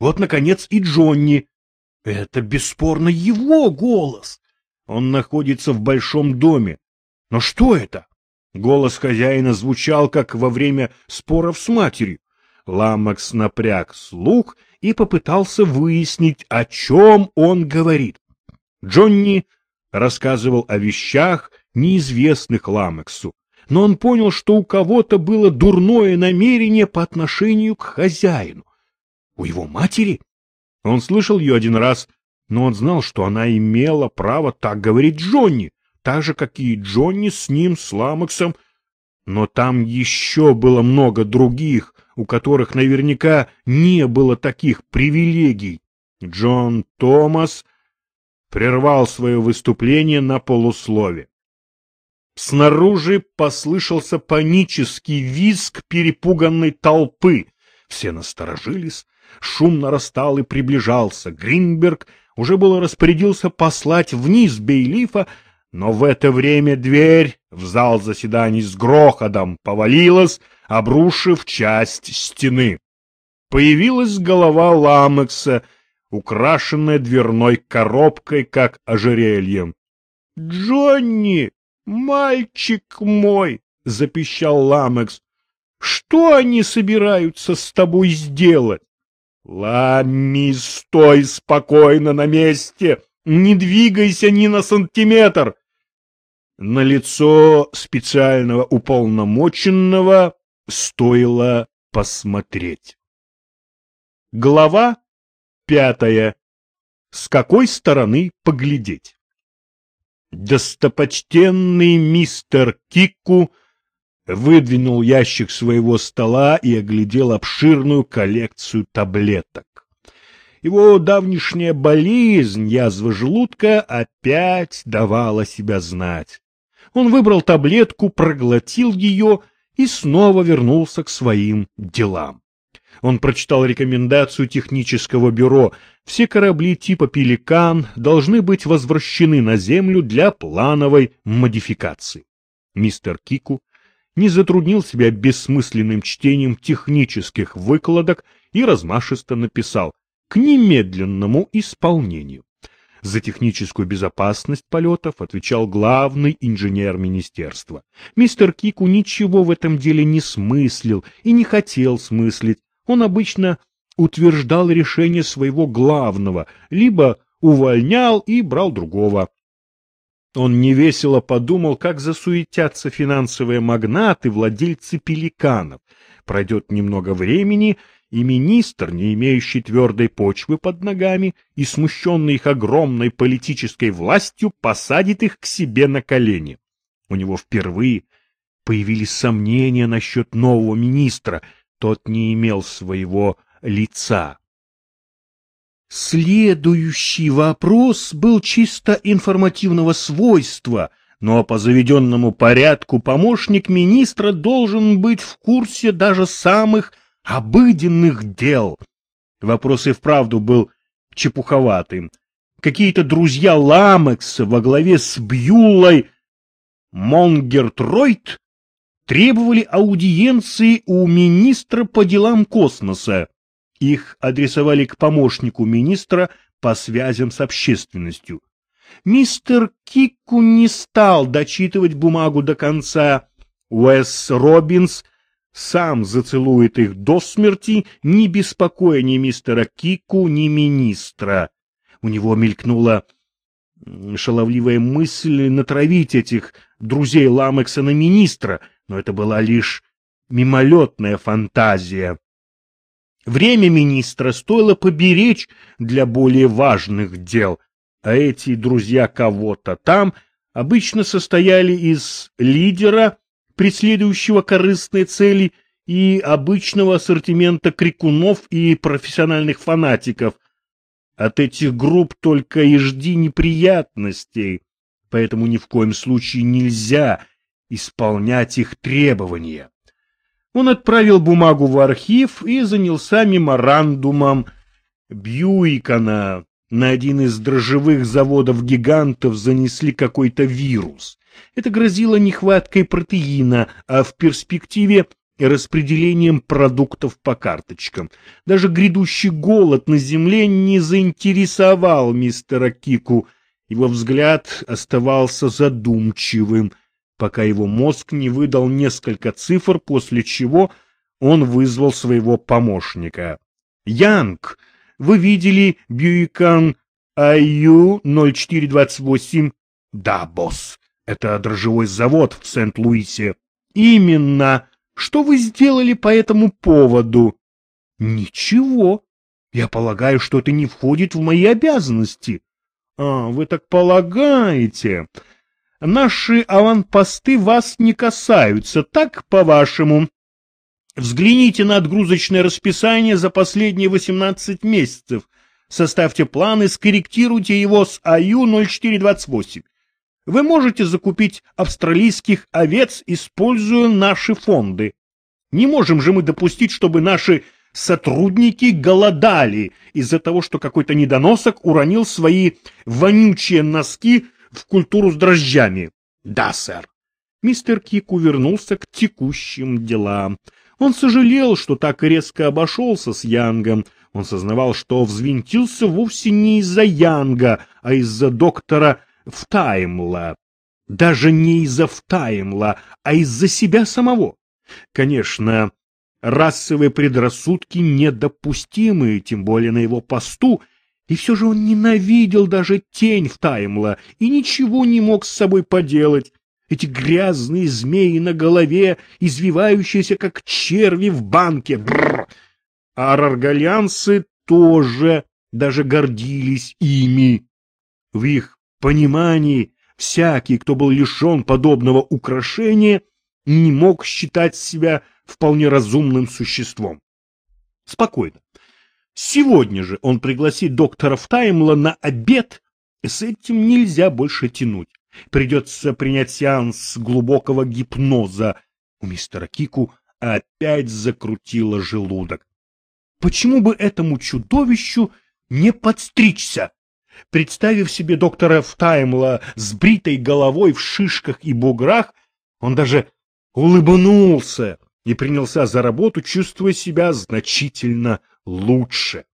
Вот, наконец, и Джонни. Это бесспорно его голос. Он находится в большом доме. Но что это? Голос хозяина звучал, как во время споров с матерью. Ламакс напряг слух и попытался выяснить, о чем он говорит. Джонни рассказывал о вещах, неизвестных Ламаксу, но он понял, что у кого-то было дурное намерение по отношению к хозяину. У его матери? Он слышал ее один раз, но он знал, что она имела право так говорить Джонни, так же, как и Джонни с ним, с Ламаксом. Но там еще было много других, у которых наверняка не было таких привилегий. Джон Томас прервал свое выступление на полуслове. Снаружи послышался панический визг перепуганной толпы. Все насторожились, шум нарастал и приближался. Гринберг уже было распорядился послать вниз Бейлифа, но в это время дверь в зал заседаний с грохотом повалилась, обрушив часть стены. Появилась голова Ламекса, украшенная дверной коробкой, как ожерельем. — Джонни, мальчик мой! — запищал Ламекс. — Что они собираются с тобой сделать? — Ламми, стой спокойно на месте! Не двигайся ни на сантиметр! На лицо специального уполномоченного стоило посмотреть. Глава пятая. С какой стороны поглядеть? Достопочтенный мистер Кикку выдвинул ящик своего стола и оглядел обширную коллекцию таблеток. Его давнишняя болезнь, язва желудка, опять давала себя знать. Он выбрал таблетку, проглотил ее и снова вернулся к своим делам. Он прочитал рекомендацию технического бюро. Все корабли типа «Пеликан» должны быть возвращены на Землю для плановой модификации. Мистер Кику не затруднил себя бессмысленным чтением технических выкладок и размашисто написал «к немедленному исполнению». За техническую безопасность полетов отвечал главный инженер министерства. Мистер Кику ничего в этом деле не смыслил и не хотел смыслить. Он обычно утверждал решение своего главного, либо увольнял и брал другого. Он невесело подумал, как засуетятся финансовые магнаты, владельцы пеликанов. Пройдет немного времени, и министр, не имеющий твердой почвы под ногами и смущенный их огромной политической властью, посадит их к себе на колени. У него впервые появились сомнения насчет нового министра, тот не имел своего лица. Следующий вопрос был чисто информативного свойства, но по заведенному порядку помощник министра должен быть в курсе даже самых обыденных дел. Вопрос и вправду был чепуховатым. Какие-то друзья Ламекса во главе с Бьюлой Монгертройт требовали аудиенции у министра по делам космоса. Их адресовали к помощнику министра по связям с общественностью. Мистер Кику не стал дочитывать бумагу до конца. Уэс Робинс — сам зацелует их до смерти, не беспокоя ни мистера Кику, ни министра. У него мелькнула шаловливая мысль натравить этих друзей Ламекса на министра, но это была лишь мимолетная фантазия. Время министра стоило поберечь для более важных дел, а эти друзья кого-то там обычно состояли из лидера, преследующего корыстные цели, и обычного ассортимента крикунов и профессиональных фанатиков. От этих групп только и жди неприятностей, поэтому ни в коем случае нельзя исполнять их требования. Он отправил бумагу в архив и занялся меморандумом Бьюикона. На один из дрожжевых заводов-гигантов занесли какой-то вирус. Это грозило нехваткой протеина, а в перспективе и распределением продуктов по карточкам. Даже грядущий голод на земле не заинтересовал мистера Кику. Его взгляд оставался задумчивым, пока его мозг не выдал несколько цифр, после чего он вызвал своего помощника. «Янг, вы видели Бьюикан АЮ 0428?» «Да, босс, это дрожжевой завод в Сент-Луисе». «Именно. Что вы сделали по этому поводу?» «Ничего. Я полагаю, что это не входит в мои обязанности». «А, вы так полагаете?» Наши аванпосты вас не касаются, так, по-вашему? Взгляните на отгрузочное расписание за последние 18 месяцев. Составьте план и скорректируйте его с АЮ-0428. Вы можете закупить австралийских овец, используя наши фонды. Не можем же мы допустить, чтобы наши сотрудники голодали из-за того, что какой-то недоносок уронил свои вонючие носки в культуру с дрожжами. Да, сэр. Мистер Кик увернулся к текущим делам. Он сожалел, что так резко обошелся с Янгом. Он сознавал, что взвинтился вовсе не из-за Янга, а из-за доктора Втаймла. Даже не из-за Втаймла, а из-за себя самого. Конечно, расовые предрассудки недопустимы, тем более на его посту, и все же он ненавидел даже тень в Таймла и ничего не мог с собой поделать. Эти грязные змеи на голове, извивающиеся, как черви в банке. Бррр. А араргалянцы тоже даже гордились ими. В их понимании всякий, кто был лишен подобного украшения, не мог считать себя вполне разумным существом. Спокойно. Сегодня же он пригласит доктора Втаймла на обед. С этим нельзя больше тянуть. Придется принять сеанс глубокого гипноза. У мистера Кику опять закрутило желудок. Почему бы этому чудовищу не подстричься? Представив себе доктора Втаймла с бритой головой в шишках и буграх, он даже улыбнулся и принялся за работу, чувствуя себя значительно лучше.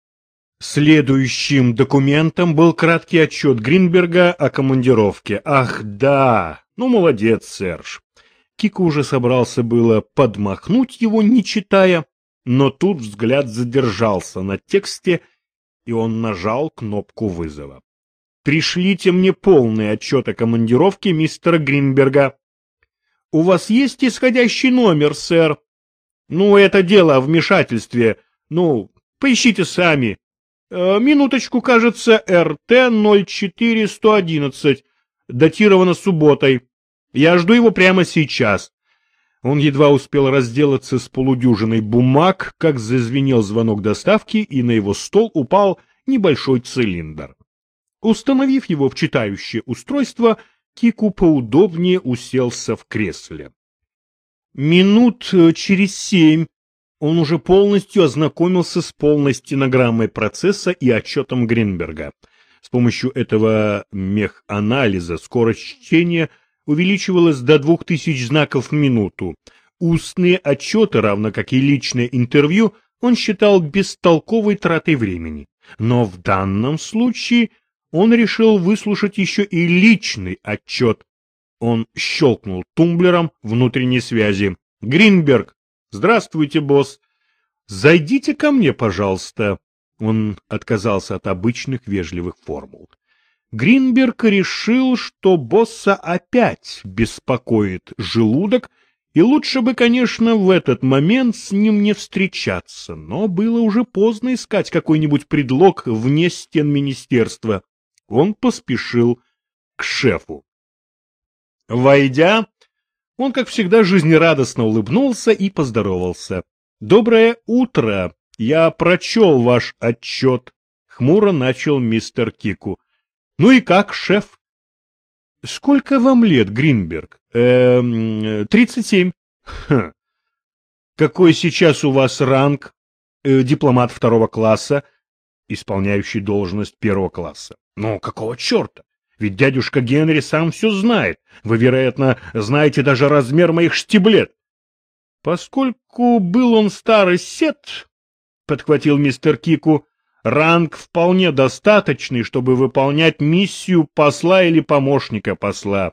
Следующим документом был краткий отчет Гринберга о командировке. Ах, да! Ну, молодец, Серж. Кика уже собрался было подмахнуть его, не читая, но тут взгляд задержался на тексте, и он нажал кнопку вызова. «Пришлите мне полный отчет о командировке мистера Гринберга». «У вас есть исходящий номер, сэр?» «Ну, это дело о вмешательстве. Ну, Поищите сами. Э, минуточку, кажется, РТ-04111. Датировано субботой. Я жду его прямо сейчас. Он едва успел разделаться с полудюжиной бумаг, как зазвенел звонок доставки, и на его стол упал небольшой цилиндр. Установив его в читающее устройство, Кику поудобнее уселся в кресле. Минут э, через семь он уже полностью ознакомился с полной стенограммой процесса и отчетом Гринберга. С помощью этого механализа скорость чтения увеличивалась до 2000 знаков в минуту. Устные отчеты, равно как и личное интервью, он считал бестолковой тратой времени. Но в данном случае он решил выслушать еще и личный отчет. Он щелкнул тумблером внутренней связи. «Гринберг, «Здравствуйте, босс. Зайдите ко мне, пожалуйста». Он отказался от обычных вежливых формул. Гринберг решил, что босса опять беспокоит желудок, и лучше бы, конечно, в этот момент с ним не встречаться, но было уже поздно искать какой-нибудь предлог вне стен министерства. Он поспешил к шефу. Войдя, он, как всегда, жизнерадостно улыбнулся и поздоровался. «Доброе утро! Я прочел ваш отчет», — хмуро начал мистер Кику. «Ну и как, шеф?» «Сколько вам лет, Гринберг?» «Эм, тридцать семь». «Хм. Какой сейчас у вас ранг?» э, «Дипломат второго класса, исполняющий должность первого класса». «Ну, какого черта? Ведь дядюшка Генри сам все знает. Вы, вероятно, знаете даже размер моих штиблет. Поскольку был он старый сет, — подхватил мистер Кику, — ранг вполне достаточный, чтобы выполнять миссию посла или помощника посла.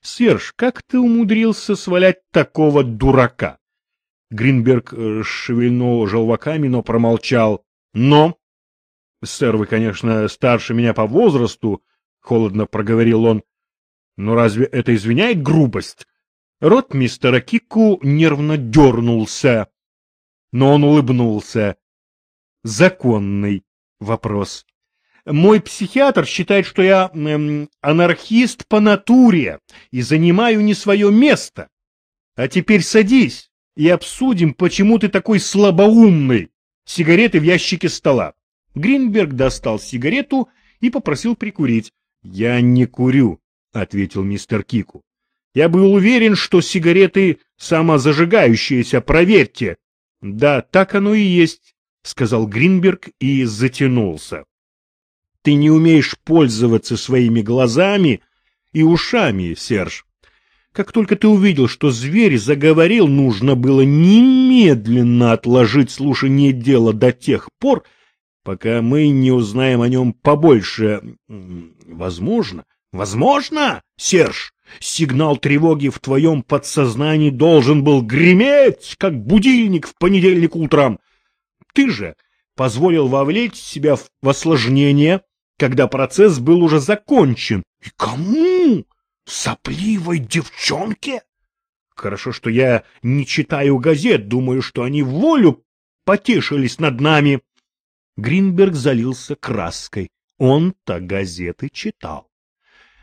Серж, как ты умудрился свалять такого дурака? Гринберг э, шевельнул желваками, но промолчал. Но... Сэр, вы, конечно, старше меня по возрасту, — холодно проговорил он. Но разве это извиняет грубость? Рот мистера Кику нервно дернулся, но он улыбнулся. Законный вопрос. Мой психиатр считает, что я эм, анархист по натуре и занимаю не свое место. А теперь садись и обсудим, почему ты такой слабоумный. Сигареты в ящике стола. Гринберг достал сигарету и попросил прикурить. — Я не курю, — ответил мистер Кику. Я был уверен, что сигареты самозажигающиеся, проверьте. Да, так оно и есть, сказал Гринберг и затянулся. Ты не умеешь пользоваться своими глазами и ушами, Серж. Как только ты увидел, что зверь заговорил, нужно было немедленно отложить слушание дела до тех пор, пока мы не узнаем о нем побольше. Возможно, возможно, Серж, Сигнал тревоги в твоем подсознании должен был греметь, как будильник в понедельник утром. Ты же позволил вовлечь себя в осложнение, когда процесс был уже закончен. И кому? Сопливой девчонке? Хорошо, что я не читаю газет, думаю, что они волю потешились над нами. Гринберг залился краской. Он-то газеты читал.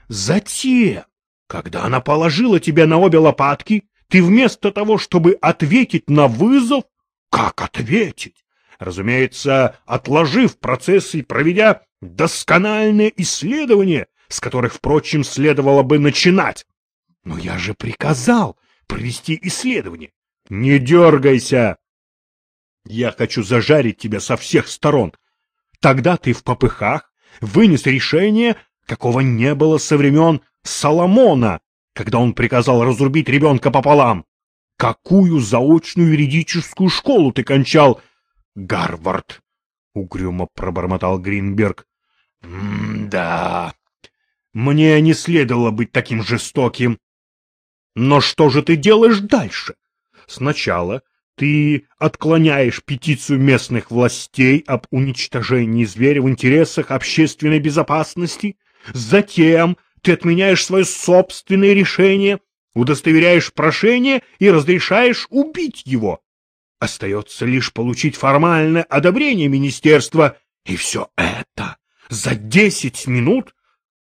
Затем когда она положила тебя на обе лопатки, ты вместо того, чтобы ответить на вызов, как ответить? Разумеется, отложив процесс и проведя доскональное исследование, с которых, впрочем, следовало бы начинать. Но я же приказал провести исследование. Не дергайся! Я хочу зажарить тебя со всех сторон. Тогда ты в попыхах вынес решение, какого не было со времен Соломона, когда он приказал разрубить ребенка пополам. Какую заочную юридическую школу ты кончал? Гарвард, — угрюмо пробормотал Гринберг. — Да, мне не следовало быть таким жестоким. Но что же ты делаешь дальше? Сначала ты отклоняешь петицию местных властей об уничтожении зверя в интересах общественной безопасности, затем ты отменяешь свое собственное решение, удостоверяешь прошение и разрешаешь убить его. Остается лишь получить формальное одобрение министерства, и все это за десять минут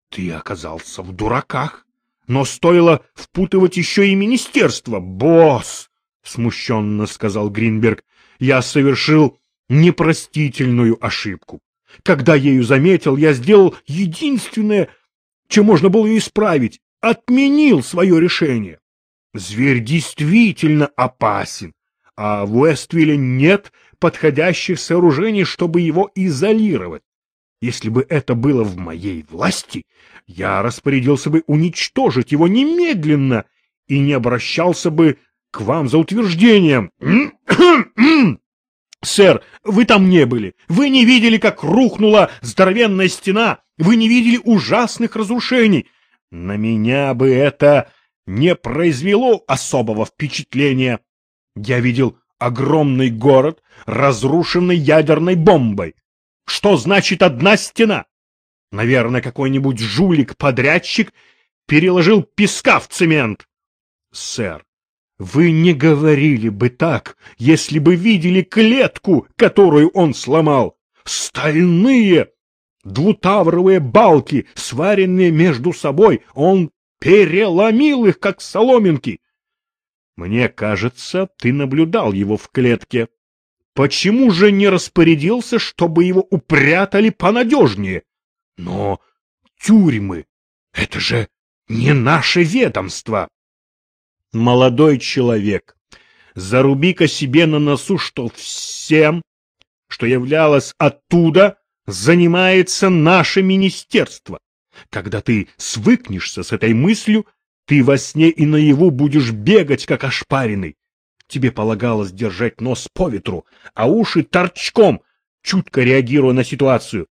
ты оказался в дураках. Но стоило впутывать еще и министерство. «Босс!» — смущенно сказал Гринберг. «Я совершил непростительную ошибку. Когда ею заметил, я сделал единственное, чем можно было исправить, отменил свое решение. Зверь действительно опасен, а в Уэствилле нет подходящих сооружений, чтобы его изолировать. Если бы это было в моей власти, я распорядился бы уничтожить его немедленно и не обращался бы к вам за утверждением. Сэр, вы там не были. Вы не видели, как рухнула здоровенная стена. Вы не видели ужасных разрушений. На меня бы это не произвело особого впечатления. Я видел огромный город, разрушенный ядерной бомбой. Что значит одна стена? Наверное, какой-нибудь жулик-подрядчик переложил песка в цемент. Сэр, вы не говорили бы так, если бы видели клетку, которую он сломал. Стальные двутавровые балки, сваренные между собой, он переломил их, как соломинки. Мне кажется, ты наблюдал его в клетке. Почему же не распорядился, чтобы его упрятали понадежнее? Но тюрьмы — это же не наше ведомство. Молодой человек, заруби-ка себе на носу, что всем, что являлось оттуда, занимается наше министерство. Когда ты свыкнешься с этой мыслью, ты во сне и наяву будешь бегать, как ошпаренный. Тебе полагалось держать нос по ветру, а уши торчком, чутко реагируя на ситуацию.